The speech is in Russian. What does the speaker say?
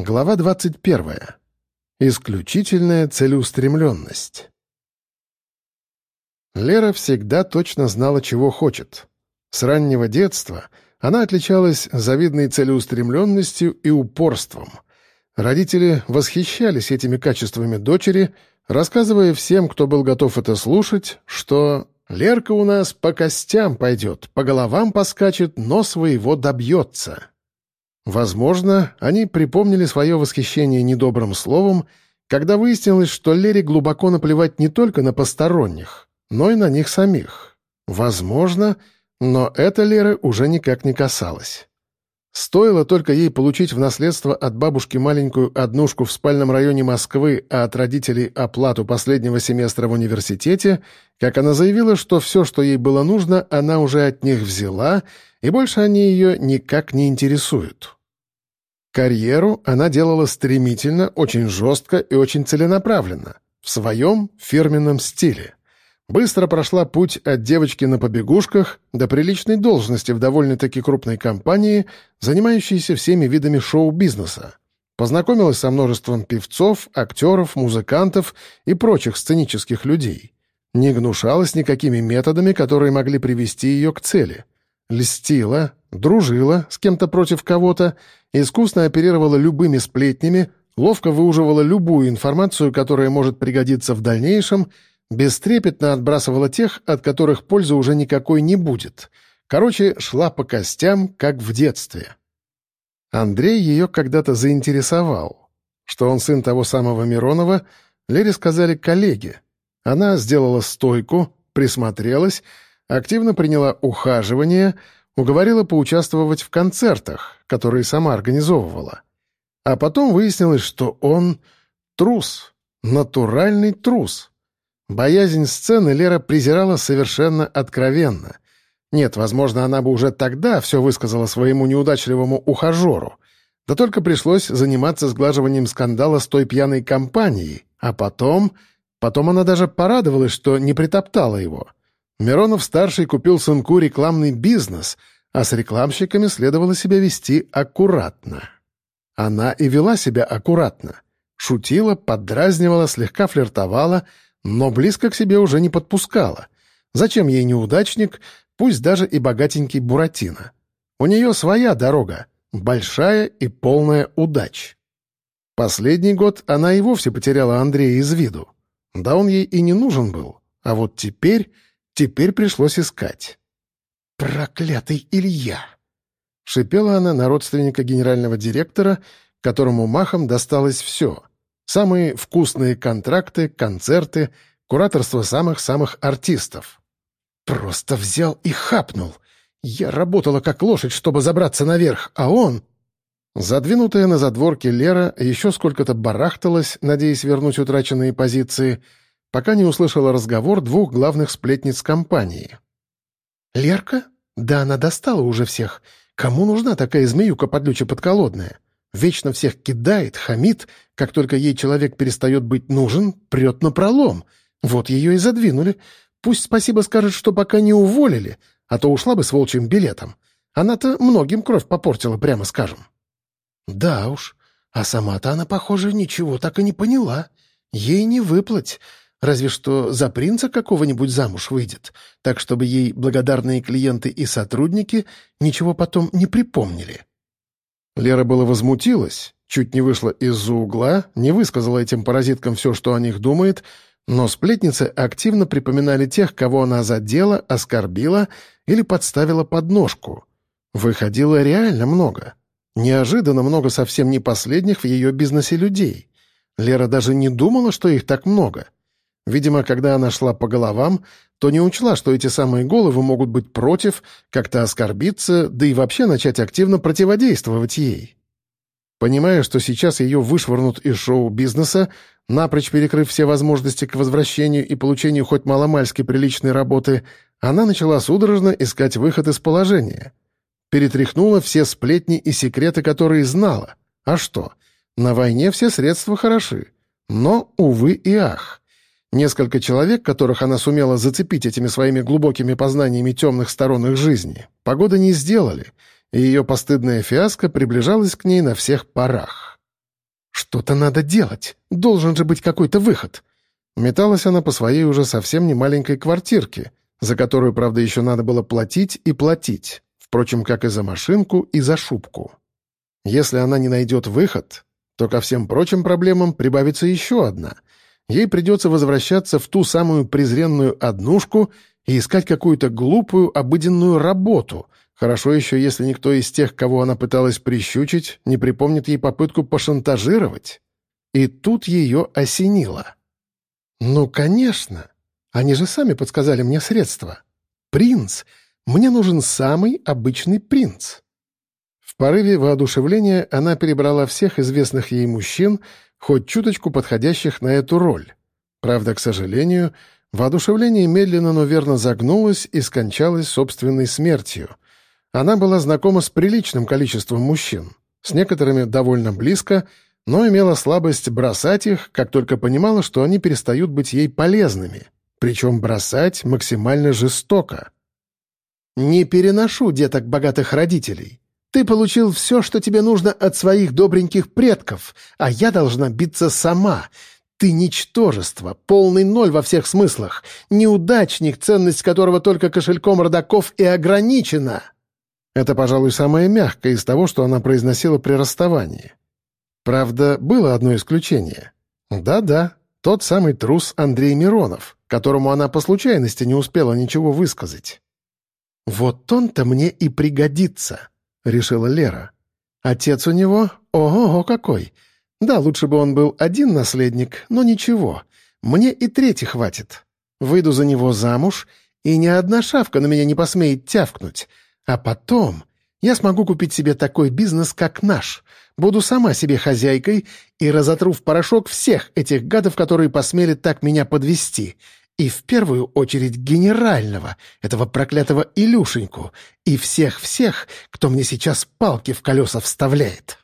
Глава 21. Исключительная целеустремленность. Лера всегда точно знала, чего хочет. С раннего детства она отличалась завидной целеустремленностью и упорством. Родители восхищались этими качествами дочери, рассказывая всем, кто был готов это слушать, что «Лерка у нас по костям пойдет, по головам поскачет, но своего добьется». Возможно, они припомнили свое восхищение недобрым словом, когда выяснилось, что Лере глубоко наплевать не только на посторонних, но и на них самих. Возможно, но это Леры уже никак не касалось. Стоило только ей получить в наследство от бабушки маленькую однушку в спальном районе Москвы, а от родителей оплату последнего семестра в университете, как она заявила, что все, что ей было нужно, она уже от них взяла, и больше они ее никак не интересуют. Карьеру она делала стремительно, очень жестко и очень целенаправленно, в своем фирменном стиле. Быстро прошла путь от девочки на побегушках до приличной должности в довольно-таки крупной компании, занимающейся всеми видами шоу-бизнеса. Познакомилась со множеством певцов, актеров, музыкантов и прочих сценических людей. Не гнушалась никакими методами, которые могли привести ее к цели. Льстила, дружила с кем-то против кого-то, искусно оперировала любыми сплетнями, ловко выуживала любую информацию, которая может пригодиться в дальнейшем, бестрепетно отбрасывала тех, от которых пользы уже никакой не будет. Короче, шла по костям, как в детстве. Андрей ее когда-то заинтересовал. Что он сын того самого Миронова, Лере сказали коллеги. Она сделала стойку, присмотрелась, активно приняла ухаживание — Уговорила поучаствовать в концертах, которые сама организовывала. А потом выяснилось, что он трус, натуральный трус. Боязнь сцены Лера презирала совершенно откровенно. Нет, возможно, она бы уже тогда все высказала своему неудачливому ухажеру. Да только пришлось заниматься сглаживанием скандала с той пьяной компанией. А потом... Потом она даже порадовалась, что не притоптала его — Миронов-старший купил сынку рекламный бизнес, а с рекламщиками следовало себя вести аккуратно. Она и вела себя аккуратно. Шутила, поддразнивала, слегка флиртовала, но близко к себе уже не подпускала. Зачем ей неудачник, пусть даже и богатенький Буратино? У нее своя дорога, большая и полная удач. Последний год она и вовсе потеряла Андрея из виду. Да он ей и не нужен был. А вот теперь Теперь пришлось искать. «Проклятый Илья!» — шипела она на родственника генерального директора, которому махом досталось все. Самые вкусные контракты, концерты, кураторство самых-самых артистов. «Просто взял и хапнул. Я работала как лошадь, чтобы забраться наверх, а он...» Задвинутая на задворке Лера еще сколько-то барахталась, надеясь вернуть утраченные позиции — пока не услышала разговор двух главных сплетниц компании. «Лерка? Да она достала уже всех. Кому нужна такая змеюка-подлюча подколодная? Вечно всех кидает, хамит, как только ей человек перестает быть нужен, прет на пролом. Вот ее и задвинули. Пусть спасибо скажет, что пока не уволили, а то ушла бы с волчьим билетом. Она-то многим кровь попортила, прямо скажем». «Да уж, а сама-то она, похоже, ничего так и не поняла. Ей не выплыть». Разве что за принца какого-нибудь замуж выйдет, так чтобы ей благодарные клиенты и сотрудники ничего потом не припомнили. Лера была возмутилась, чуть не вышла из-за угла, не высказала этим паразиткам все, что о них думает, но сплетницы активно припоминали тех, кого она задела, оскорбила или подставила подножку. Выходило реально много. Неожиданно много совсем не последних в ее бизнесе людей. Лера даже не думала, что их так много — Видимо, когда она шла по головам, то не учла, что эти самые головы могут быть против, как-то оскорбиться, да и вообще начать активно противодействовать ей. Понимая, что сейчас ее вышвырнут из шоу-бизнеса, напрочь перекрыв все возможности к возвращению и получению хоть маломальски приличной работы, она начала судорожно искать выход из положения. Перетряхнула все сплетни и секреты, которые знала. А что? На войне все средства хороши. Но, увы и ах. Несколько человек, которых она сумела зацепить этими своими глубокими познаниями темных сторон их жизни, погода не сделали, и ее постыдная фиаско приближалась к ней на всех парах. Что-то надо делать. Должен же быть какой-то выход. Металась она по своей уже совсем не маленькой квартирке, за которую, правда, еще надо было платить и платить, впрочем, как и за машинку, и за шубку. Если она не найдет выход, то ко всем прочим проблемам прибавится еще одна. Ей придется возвращаться в ту самую презренную однушку и искать какую-то глупую обыденную работу. Хорошо еще, если никто из тех, кого она пыталась прищучить, не припомнит ей попытку пошантажировать. И тут ее осенило. «Ну, конечно. Они же сами подсказали мне средства. Принц. Мне нужен самый обычный принц». В порыве воодушевления она перебрала всех известных ей мужчин, хоть чуточку подходящих на эту роль. Правда, к сожалению, воодушевление медленно, но верно загнулось и скончалось собственной смертью. Она была знакома с приличным количеством мужчин, с некоторыми довольно близко, но имела слабость бросать их, как только понимала, что они перестают быть ей полезными, причем бросать максимально жестоко. «Не переношу деток богатых родителей», ты получил все, что тебе нужно от своих добреньких предков, а я должна биться сама. Ты ничтожество, полный ноль во всех смыслах, неудачник, ценность которого только кошельком родаков и ограничена». Это, пожалуй, самое мягкое из того, что она произносила при расставании. Правда, было одно исключение. Да-да, тот самый трус Андрей Миронов, которому она по случайности не успела ничего высказать. «Вот он-то мне и пригодится», — решила Лера. «Отец у него? Ого-го какой! Да, лучше бы он был один наследник, но ничего. Мне и трети хватит. Выйду за него замуж, и ни одна шавка на меня не посмеет тявкнуть. А потом я смогу купить себе такой бизнес, как наш. Буду сама себе хозяйкой и разотру в порошок всех этих гадов, которые посмели так меня подвести. И в первую очередь генерального, этого проклятого Илюшеньку, и всех-всех, кто мне сейчас палки в колеса вставляет.